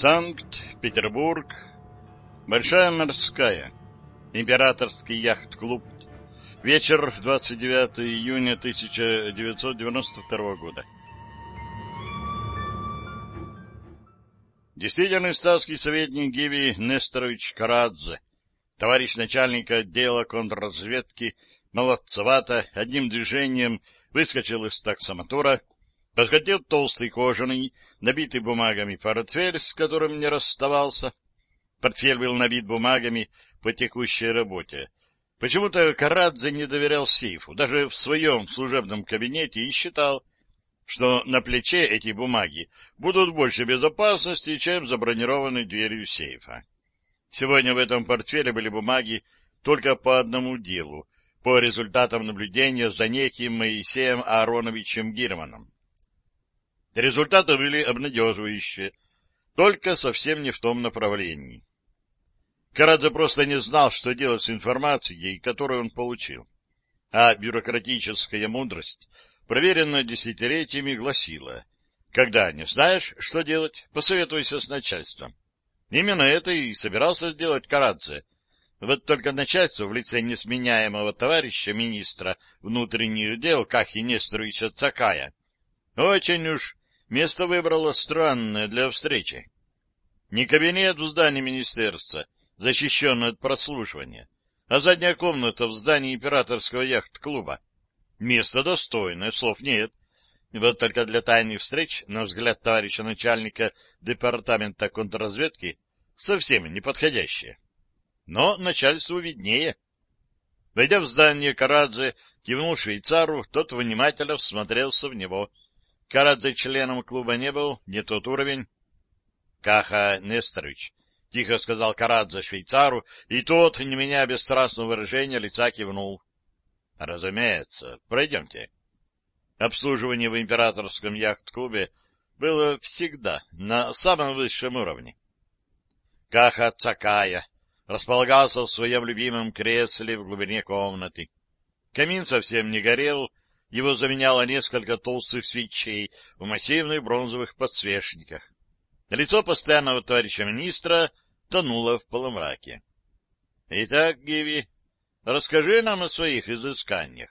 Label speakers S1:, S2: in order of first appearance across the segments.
S1: Санкт-Петербург. Большая морская. Императорский яхт-клуб. Вечер 29 июня 1992 года. Действительный статский советник Гиви Несторович Карадзе, товарищ начальника отдела контрразведки, молодцевато, одним движением выскочил из таксомотора, Подхватил толстый кожаный, набитый бумагами портфель, с которым не расставался. Портфель был набит бумагами по текущей работе. Почему-то Карадзе не доверял сейфу, даже в своем служебном кабинете, и считал, что на плече эти бумаги будут больше безопасности, чем за бронированной дверью сейфа. Сегодня в этом портфеле были бумаги только по одному делу, по результатам наблюдения за неким Моисеем Аароновичем Гирманом. Результаты были обнадеживающие, только совсем не в том направлении. Карадзе просто не знал, что делать с информацией, которую он получил. А бюрократическая мудрость, проверенная десятилетиями, гласила, когда не знаешь, что делать, посоветуйся с начальством. Именно это и собирался сделать Карадзе. Вот только начальство в лице несменяемого товарища министра внутренних дел Кахи Несторовича Цакая очень уж Место выбрала странное для встречи. Не кабинет в здании министерства, защищенный от прослушивания, а задняя комната в здании императорского яхт-клуба. Место достойное, слов нет. Вот только для тайных встреч, на взгляд товарища начальника департамента контрразведки, совсем неподходящее. Но начальству виднее. Войдя в здание, Карадзе кивнул швейцару, тот внимательно всмотрелся в него — Карадзе членом клуба не был, не тот уровень. — Каха Несторович, — тихо сказал Карадзе швейцару, и тот, не меняя бесстрастного выражения, лица кивнул. — Разумеется. Пройдемте. Обслуживание в императорском яхт-клубе было всегда на самом высшем уровне. Каха Цакая располагался в своем любимом кресле в глубине комнаты. Камин совсем не горел, его заменяло несколько толстых свечей в массивных бронзовых подсвечниках. Лицо постоянного товарища министра тонуло в полумраке. — Итак, Гиви, расскажи нам о своих изысканиях.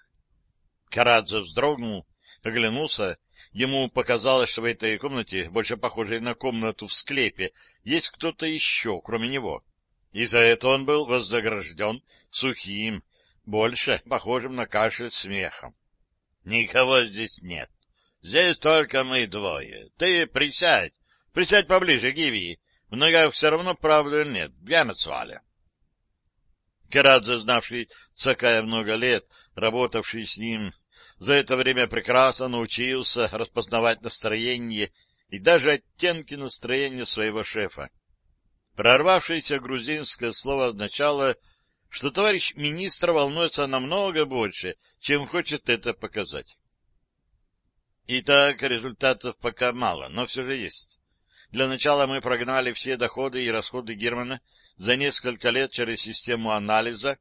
S1: Карадзе вздрогнул, оглянулся. Ему показалось, что в этой комнате, больше похожей на комнату в склепе, есть кто-то еще, кроме него. И за это он был вознагражден сухим, больше похожим на кашель смехом. Никого здесь нет. Здесь только мы двое. Ты присядь. Присядь поближе, Гиви. В ногах все равно правды нет. Я на свале. Карадзе, знавший Цакая много лет, работавший с ним, за это время прекрасно научился распознавать настроение и даже оттенки настроения своего шефа. Прорвавшееся грузинское слово означало что товарищ министр волнуется намного больше, чем хочет это показать. Итак, результатов пока мало, но все же есть. Для начала мы прогнали все доходы и расходы Германа за несколько лет через систему анализа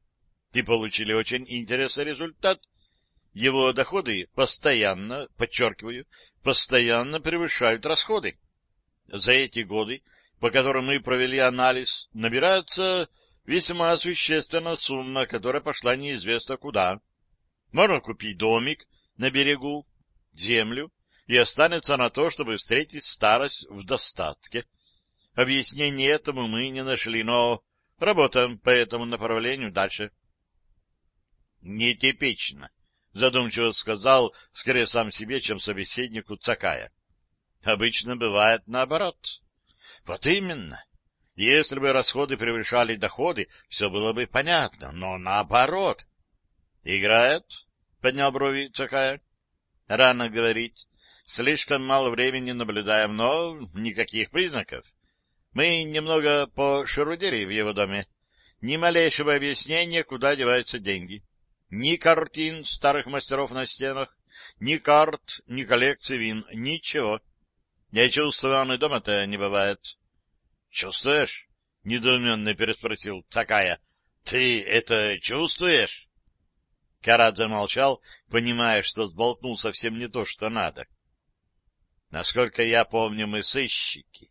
S1: и получили очень интересный результат. Его доходы постоянно, подчеркиваю, постоянно превышают расходы. За эти годы, по которым мы провели анализ, набирается Весьма существенная сумма, которая пошла неизвестно куда. Можно купить домик на берегу, землю, и останется на то, чтобы встретить старость в достатке. Объяснения этому мы не нашли, но работаем по этому направлению дальше. — Нетипично, — задумчиво сказал, скорее сам себе, чем собеседнику Цакая. — Обычно бывает наоборот. — Вот именно. Если бы расходы превышали доходы, все было бы понятно, но наоборот. — Играет? — поднял брови Цакая. — Рано говорить. Слишком мало времени наблюдаем, но никаких признаков. Мы немного пошерудили в его доме. Ни малейшего объяснения, куда деваются деньги. Ни картин старых мастеров на стенах, ни карт, ни коллекций вин, ничего. Я чувствую, он и дома-то не бывает. Чувствуешь? — недоуменно переспросил Цакая. — Ты это чувствуешь? Карат замолчал, понимая, что сболтнул совсем не то, что надо. — Насколько я помню, мы сыщики.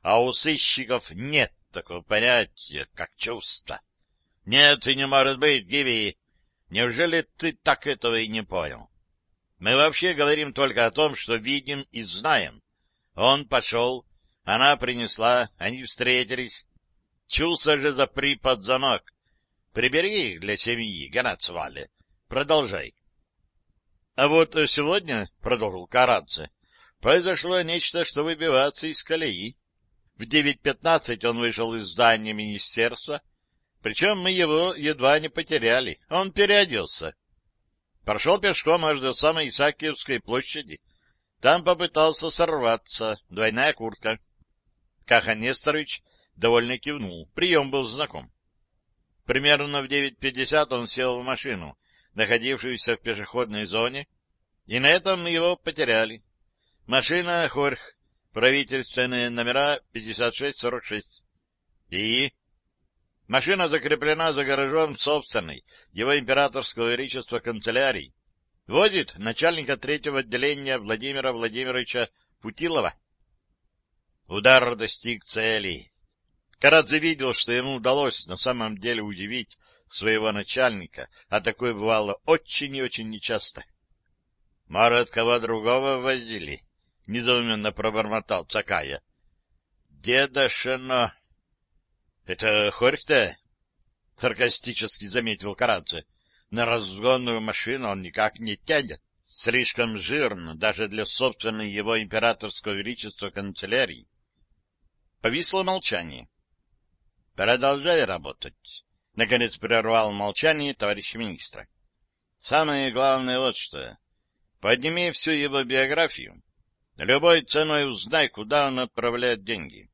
S2: а у сыщиков нет такого понятия, как чувство. Нет, и не может быть, Гиви. Неужели ты так этого и не понял? Мы вообще говорим только о том, что видим и знаем. Он пошел, она принесла, они встретились. Чулся же запри под замок. Прибери их для семьи, Ганацвале. Продолжай. — А вот сегодня, — продолжил Карадзе, — произошло нечто, что выбиваться из колеи. В 9.15 он вышел из здания министерства, причем мы его едва не потеряли. Он переоделся. Прошел пешком аж до самой Исаакиевской площади. Там попытался сорваться. Двойная куртка. Каха Несторович довольно кивнул. Прием был знаком. Примерно в 9.50 он сел в машину, находившуюся в пешеходной зоне, и на этом его потеряли. Машина Хорх, правительственные номера 5646. И... Машина закреплена за гаражом собственной, его императорского величества канцелярии. Возит начальника третьего отделения Владимира Владимировича Путилова. Удар достиг цели. Карадзе видел, что ему удалось на самом деле удивить своего начальника, а такое бывало очень и очень нечасто. — Может, кого другого возили? — недоуменно пробормотал Цакая. — Деда Шено... — Это Хорьхте? — саркастически заметил Карадзе. — На разгонную машину он никак не тянет. Слишком жирно даже для собственной его императорского величества канцелярии. Повисло молчание. — Продолжай работать. Наконец прервал молчание товарищ министра. Самое главное вот что. Подними всю его биографию. Любой ценой узнай, куда он отправляет деньги.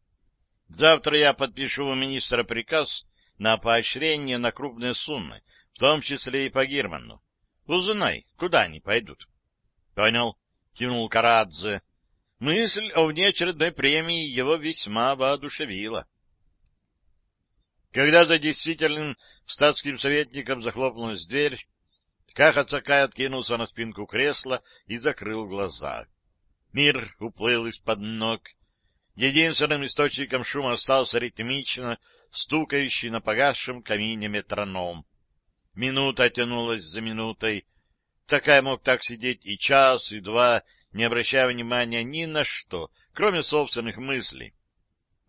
S2: Завтра я подпишу у министра приказ на поощрение на крупные суммы, в том числе и по Герману. Узнай, куда они пойдут. — Понял, — кивнул Карадзе. Мысль о внеочередной премии его весьма воодушевила. Когда за действительным статским советником захлопнулась дверь, Каха Цакай откинулся на спинку кресла и закрыл глаза. Мир уплыл из-под ног. Единственным источником шума остался ритмично стукающий на погасшем камине метроном. Минута тянулась за минутой. Такая мог так сидеть и час, и два, не обращая внимания ни на что, кроме собственных мыслей.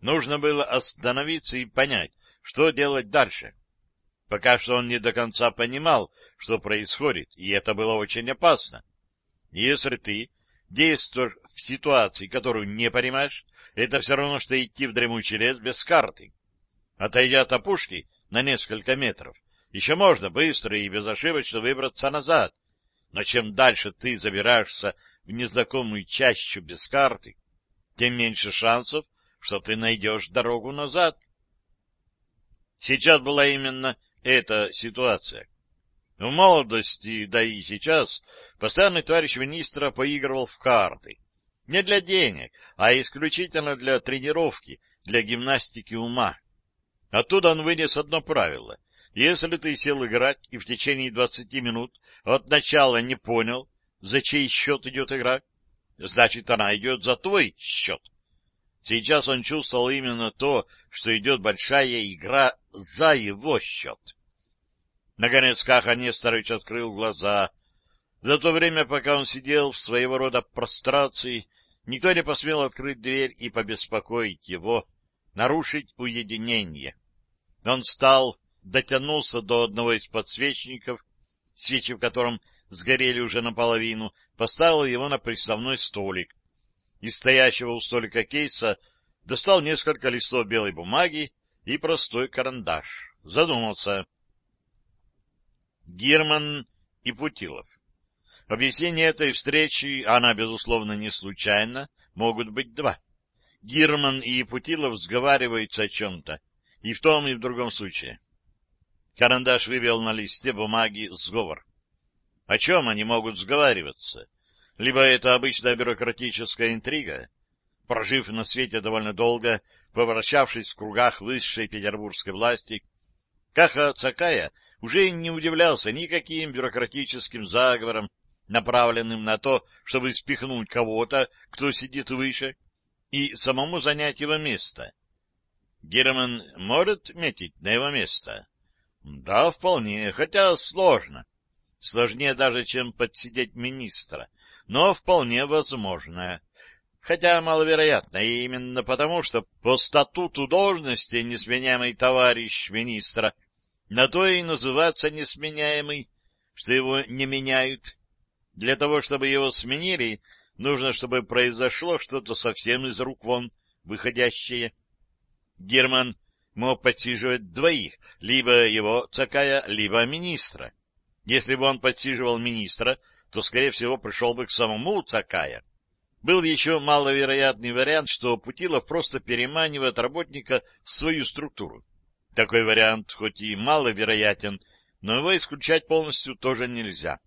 S2: Нужно было остановиться и понять, что делать дальше? Пока что он не до конца понимал, что происходит, и это было очень опасно. Если ты действуешь в ситуации, которую не понимаешь, это все равно, что идти в дремучий лес без карты. Отойдя от опушки на несколько метров, еще можно быстро и безошибочно выбраться назад. Но чем дальше ты забираешься в незнакомую чащу без карты, тем меньше шансов, что ты найдешь дорогу назад. Сейчас была именно эта ситуация. В молодости, да и сейчас, постоянный товарищ министра поигрывал в карты. Не для денег, а исключительно для тренировки, для гимнастики ума. Оттуда он вынес одно правило. Если ты сел играть и в течение двадцати минут от начала не понял, за чей счет идет игра, значит, она идет за твой счет. Сейчас он чувствовал именно то, что идет большая игра за его счет. Наконец Каха Несторович открыл глаза. За то время, пока он сидел в своего рода прострации, никто не посмел открыть дверь и побеспокоить его, нарушить уединение. Он встал, дотянулся до одного из подсвечников, свечи в котором сгорели уже наполовину, поставил его на приставной столик, из стоящего у столика кейса достал несколько листов белой бумаги и простой карандаш. Задумался. Герман и Путилов. Объяснение этой встречи, она, безусловно, не случайно, могут быть два. Герман и Путилов сговариваются о чем-то, и в том, и в другом случае. Карандаш вывел на листе бумаги сговор. О чем они могут сговариваться? либо это обычная бюрократическая интрига. Прожив на свете довольно долго, поворачавшись в кругах высшей петербургской власти, Каха Цакая уже не удивлялся никаким бюрократическим заговорам, направленным на то, чтобы спихнуть кого-то, кто сидит выше. и самому занять его место. Герман может метить на его место? Да, вполне, хотя сложно. Сложнее даже, чем подсидеть министра, но вполне возможно. Хотя маловероятно, и именно потому, что по статуту должности несменяемый товарищ министра на то и называется несменяемый, что его не меняют. Для того, чтобы его сменили, нужно, чтобы произошло что-то совсем из рук вон выходящее. Герман мог подсиживать двоих, либо его Цакая, либо министра. Если бы он подсиживал министра, то, скорее всего, пришел бы к самому Цакая. Был еще маловероятный вариант, что Путилов просто переманивает работника в свою структуру. Такой вариант хоть и маловероятен, но его исключать полностью тоже нельзя.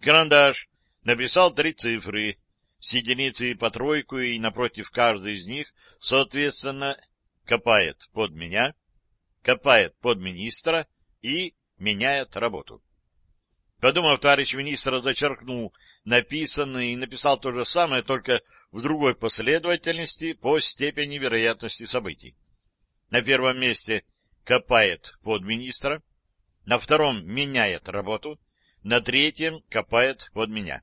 S2: Карандаш написал три цифры, с единицы по тройку, и напротив каждой из них, соответственно, копает под меня, копает под министра и меняет работу. Подумав, товарищ министр зачеркнул написанное и написал то же самое, только в другой последовательности по степени вероятности событий. На первом месте копает под министра, на втором меняет работу, на третьем копает под меня.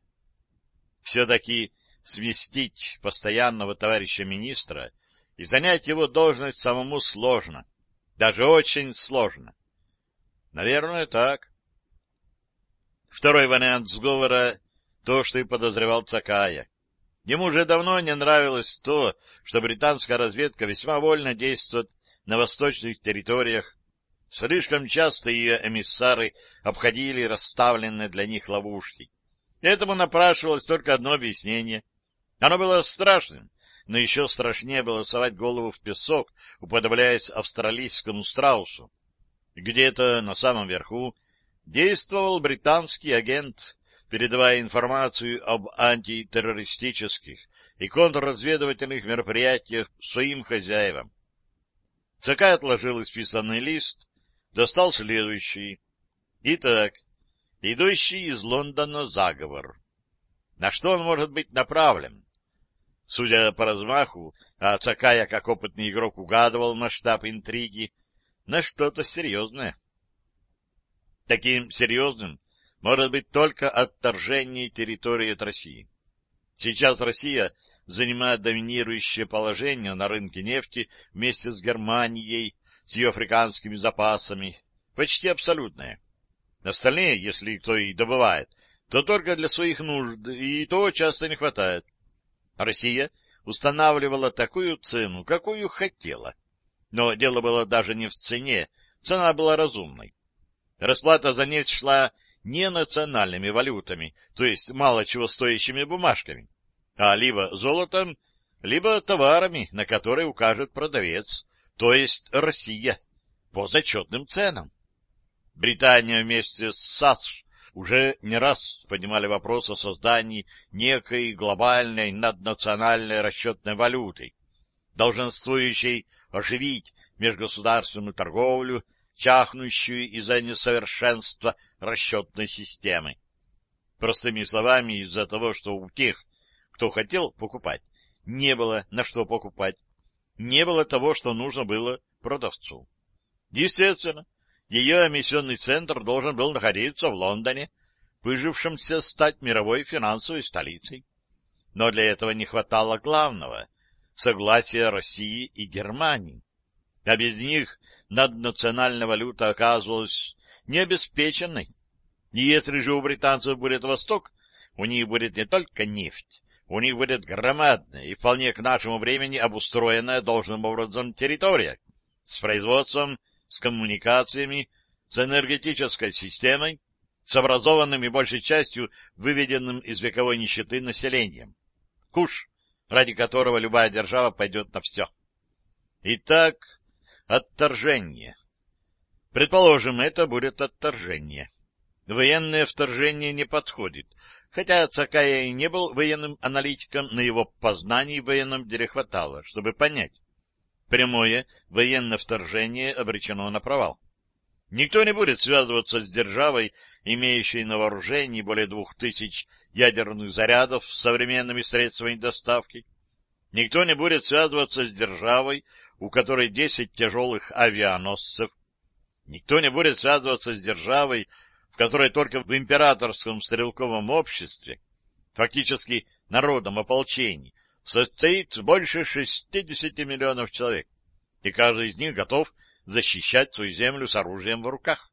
S2: Все-таки сместить постоянного товарища министра и занять его должность самому сложно, даже очень сложно. Наверное, так. Второй вариант сговора — то, что и подозревал Цакая. Ему уже давно не нравилось то, что британская разведка весьма вольно действует на восточных территориях. Слишком часто ее эмиссары обходили расставленные для них ловушки. Этому напрашивалось только одно объяснение. Оно было страшным, но еще страшнее было совать голову в песок, уподобляясь австралийскому страусу. Где-то на самом верху действовал британский агент, передавая информацию об антитеррористических и контрразведывательных мероприятиях своим хозяевам. Цакай отложил исписанный лист, достал следующий. Итак, идущий из Лондона заговор. На что он может быть направлен? Судя по размаху, а Цакая, как опытный игрок, угадывал масштаб интриги, на что-то серьезное. Таким серьезным может быть только отторжение территории от России. Сейчас Россия занимает доминирующее положение на рынке нефти вместе с Германией, с ее африканскими запасами, почти абсолютное. Остальные, если кто и добывает, то только для своих нужд, и то часто не хватает. Россия устанавливала такую цену, какую хотела. Но дело было даже не в цене, цена была разумной. Расплата за нефть шла не национальными валютами, то есть мало чего стоящими бумажками, а либо золотом, либо товарами, на которые укажет продавец, то есть Россия, по зачетным ценам. Британия вместе с САС уже не раз поднимали вопрос о создании некой глобальной наднациональной расчетной валюты, долженствующей оживить межгосударственную торговлю, чахнущую из-за несовершенства расчетной системы. Простыми словами, из-за того, что у тех, кто хотел покупать, не было на что покупать, не было того, что нужно было продавцу. Естественно, ее эмиссионный центр должен был находиться в Лондоне, выжившемся стать мировой финансовой столицей. Но для этого не хватало главного — согласия России и Германии. А без них наднациональная валюта оказывалась необеспеченной. И если же у британцев будет Восток, у них будет не только нефть, у них будет громадная и вполне к нашему времени обустроенная должным образом территория с производством с коммуникациями, с энергетической системой, с образованным и большей частью выведенным из вековой нищеты населением. Куш, ради которого любая держава пойдет на все. Итак, отторжение. Предположим, это будет отторжение. Военное вторжение не подходит, хотя Цакая и не был военным аналитиком, но его познаний в военном деле хватало, чтобы понять, прямое военное вторжение обречено на провал. Никто не будет связываться с державой, имеющей на вооружении более двух тысяч ядерных зарядов с современными средствами доставки.
S1: Никто не будет связываться с державой, у которой 10 тяжелых авианосцев. Никто не будет связываться с державой, в которой только в императорском стрелковом обществе, фактически народом ополчений, состоит больше 60 миллионов человек, и каждый из них готов защищать свою землю с оружием в руках.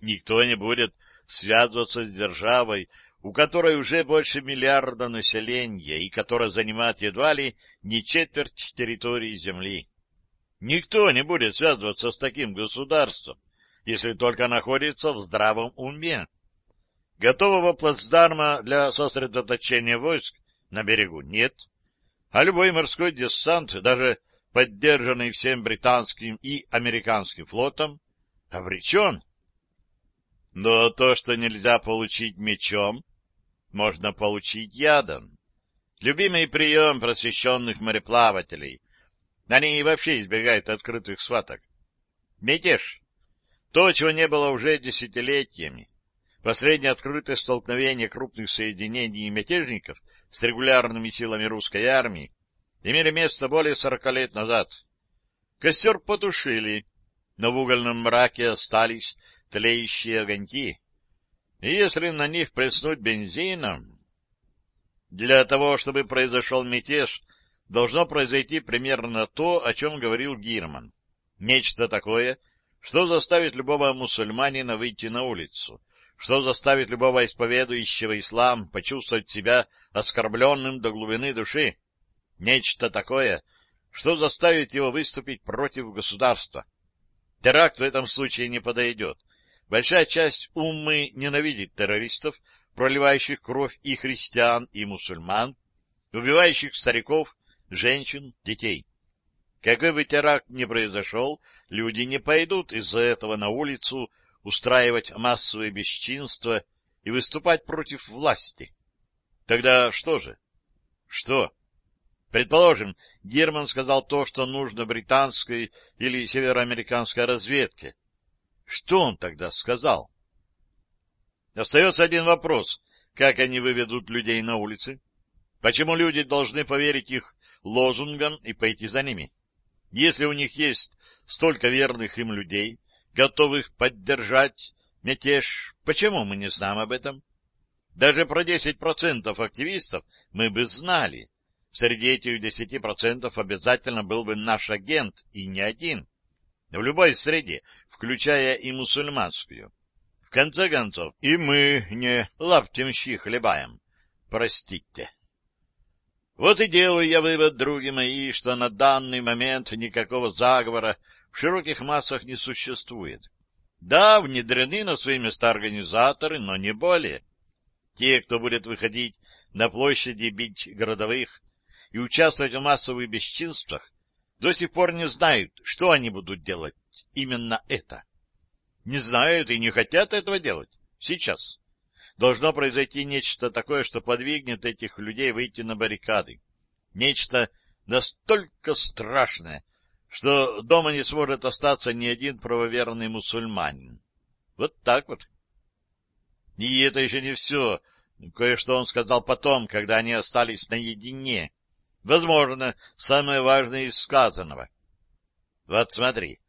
S1: Никто не будет связываться с державой, у которой уже больше миллиарда населения и которая занимает едва ли не четверть территории Земли. Никто не будет связываться с таким государством, если только находится в здравом уме. Готового плацдарма для сосредоточения войск на берегу нет, а любой морской десант, даже поддержанный всем британским и американским флотом, обречен. Но то, что нельзя получить мечом, можно получить ядом. Любимый прием просвещенных мореплавателей. Они и вообще избегают открытых схваток. Мятеж. То, чего не было уже десятилетиями. Последнее открытое столкновение крупных соединений мятежников с регулярными силами русской армии имели место более сорока лет назад. Костер потушили, но в угольном мраке остались тлеющие огоньки. И если на них плеснуть бензином... Для того, чтобы произошел мятеж, должно произойти примерно то, о чем говорил Гирман. Нечто такое, что заставит любого мусульманина выйти на улицу, что заставит любого исповедующего ислам почувствовать себя оскорбленным до глубины души. Нечто такое, что заставит его выступить против государства. Теракт в этом случае не подойдет. Большая часть уммы ненавидит террористов, проливающих кровь и христиан, и мусульман, убивающих стариков, женщин, детей. Какой бы теракт ни произошел, люди не пойдут из-за этого на улицу устраивать массовые бесчинства и выступать против власти. Тогда что же? Что? Предположим, Герман сказал то, что нужно британской или североамериканской разведке. Что он тогда сказал? Остается один вопрос. Как они выведут людей на улицы? Почему люди должны поверить их лозунгам и пойти за ними? Если у них есть столько верных им людей, готовых поддержать мятеж, почему мы не знаем об этом? Даже про 10% активистов мы бы знали. Среди этих 10% обязательно был бы наш агент, и не один. В любой среде, включая и мусульманскую. В конце концов, и мы не лаптемщи хлебаем. Простите. Вот и делаю я вывод, други мои, что на данный момент никакого заговора в широких массах не существует. Да, внедрены на свои места организаторы, но не более. Те, кто будет выходить на площади бить городовых и участвовать в массовых бесчинствах, до сих пор не знают, что они будут делать именно это. Не знают и не хотят этого делать. Сейчас. Должно произойти нечто такое, что подвигнет этих людей выйти на баррикады. Нечто настолько страшное, что дома не сможет остаться ни один правоверный мусульманин. Вот так вот. И это еще не все. Кое-что он сказал потом, когда они остались наедине. Возможно, самое важное из сказанного. Вот смотри,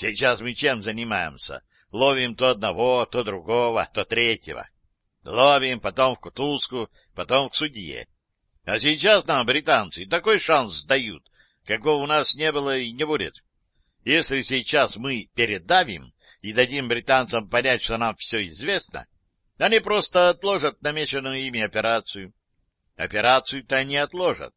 S1: Сейчас мы чем занимаемся? Ловим то одного, то другого, то третьего. Ловим, потом в кутузку, потом к судье. А сейчас нам британцы такой шанс дают, какого у нас не было и не будет. Если сейчас мы передавим и дадим британцам понять, что нам все известно, они просто отложат намеченную ими операцию. Операцию-то они отложат,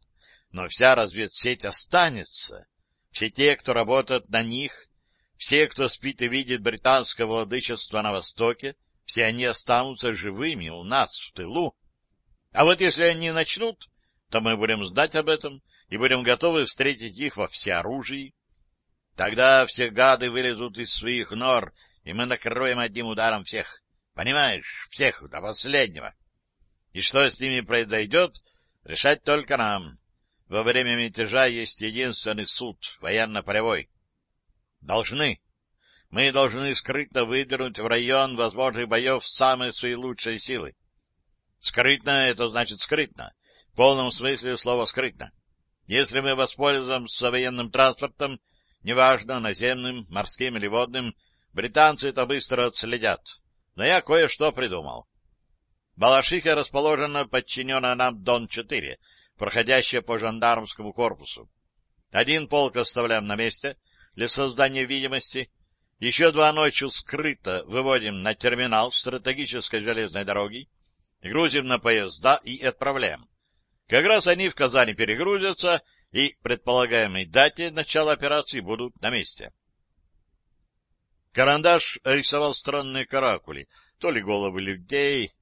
S1: но вся разведсеть останется. Все те, кто работает на них, все, кто спит и видит британское владычество на Востоке, все они останутся живыми у нас в тылу. А вот если они начнут, то мы будем знать об этом и будем готовы встретить их во всеоружии. Тогда все гады вылезут из своих нор, и мы накроем одним ударом всех. Понимаешь, всех до последнего. И что с ними произойдет, решать только нам. Во время мятежа есть единственный суд, военно-полевой. Должны. Мы должны скрытно выдернуть в район возможных боев самые свои лучшие силы. Скрытно — это значит скрытно. В полном смысле слова скрытно.
S2: Если мы воспользуемся военным транспортом, неважно, наземным, морским или водным, британцы это быстро отследят. Но я кое-что придумал. Балашиха расположена подчинена нам Дон-4, проходящая по жандармскому корпусу. Один полк оставляем на месте для создания видимости, еще два ночью скрыто выводим на терминал стратегической железной дороги, грузим на поезда и отправляем. Как раз они в Казани перегрузятся и предполагаемой дате начала операции будут на месте. Карандаш рисовал странные каракули, то ли головы людей,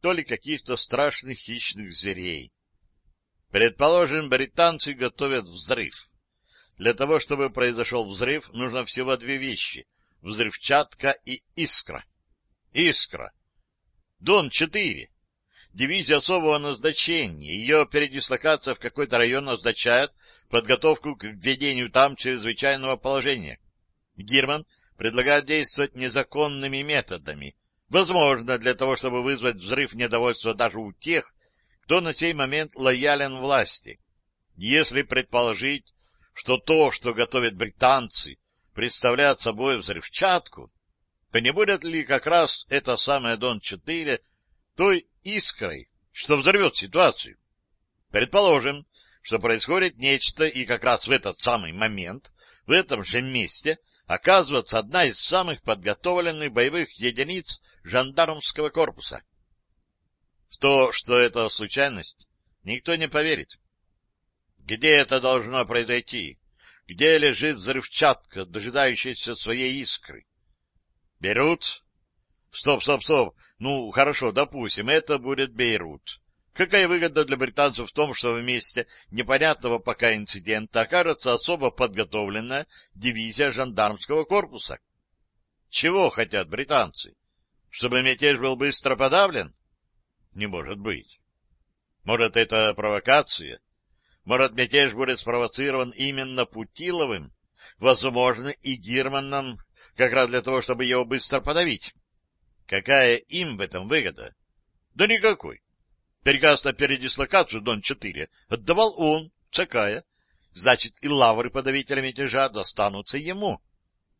S2: то ли каких-то страшных хищных зверей. Предположим, британцы готовят взрыв. Для того, чтобы произошел взрыв, нужно всего две вещи — взрывчатка и искра. Искра. Дон-4. Дивизия особого назначения. Ее передислокация в какой-то район означает подготовку к введению там чрезвычайного положения. Гирман предлагает действовать незаконными методами. Возможно, для того, чтобы вызвать взрыв недовольства даже у тех, кто на сей момент лоялен власти. Если предположить, что то, что готовят британцы, представляет собой взрывчатку, то не будет ли как раз это самое Дон-4 той искрой, что взорвет ситуацию? Предположим, что происходит нечто, и как раз в этот самый момент, в этом же месте, оказывается одна из самых подготовленных боевых единиц жандармского корпуса. В то, что это случайность, никто не поверит. Где это должно произойти? Где лежит взрывчатка, дожидающаяся своей искры? Берут? Стоп, стоп, стоп. Ну, хорошо, допустим, это будет Бейрут. Какая выгода для британцев в том, что в месте непонятного пока инцидента окажется особо подготовленная дивизия жандармского корпуса? Чего хотят британцы? Чтобы мятеж был быстро подавлен? Не может быть. Может, это провокация? Может, мятеж будет спровоцирован именно Путиловым, возможно, и Гирманом, как раз для того, чтобы его быстро подавить. Какая им в этом выгода? Да никакой. Приказ на передислокацию Дон-4 отдавал он, Цакая. Значит, и лавры подавителя мятежа достанутся ему.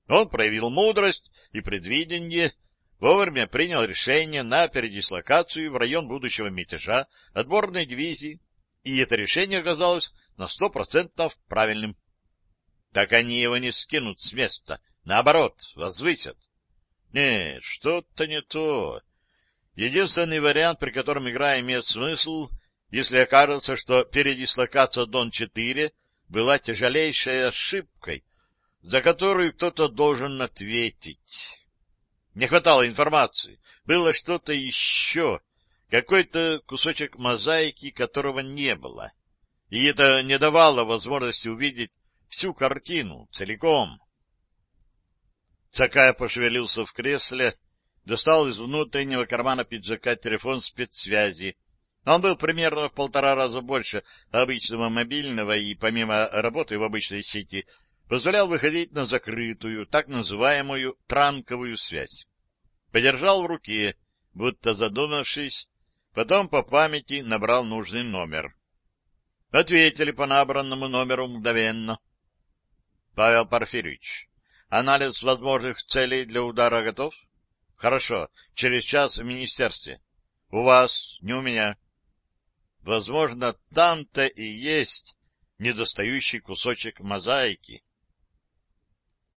S2: Он проявил мудрость и предвидение, вовремя принял решение на передислокацию в район будущего мятежа отборной дивизии и это решение оказалось на сто процентов правильным. Так они его не скинут с места, наоборот, возвысят. Нет, что-то не то. Единственный вариант, при котором игра имеет смысл, если окажется, что передислокация Дон-4 была тяжелейшей ошибкой, за которую кто-то должен ответить. Не хватало информации, было что-то еще, какой-то кусочек мозаики, которого не было. И это не давало возможности увидеть всю картину целиком. Цакая пошевелился в кресле, достал из внутреннего кармана пиджака телефон спецсвязи. Он был примерно в полтора раза больше обычного мобильного и, помимо работы в обычной сети, позволял выходить на закрытую, так называемую транковую связь. Подержал в руке, будто задумавшись, Потом по памяти набрал нужный номер. Ответили по набранному номеру мгновенно. — Павел Порфирьевич, анализ возможных целей для удара готов? — Хорошо, через час в министерстве. — У вас, не у меня. Возможно, там-то и есть недостающий кусочек мозаики.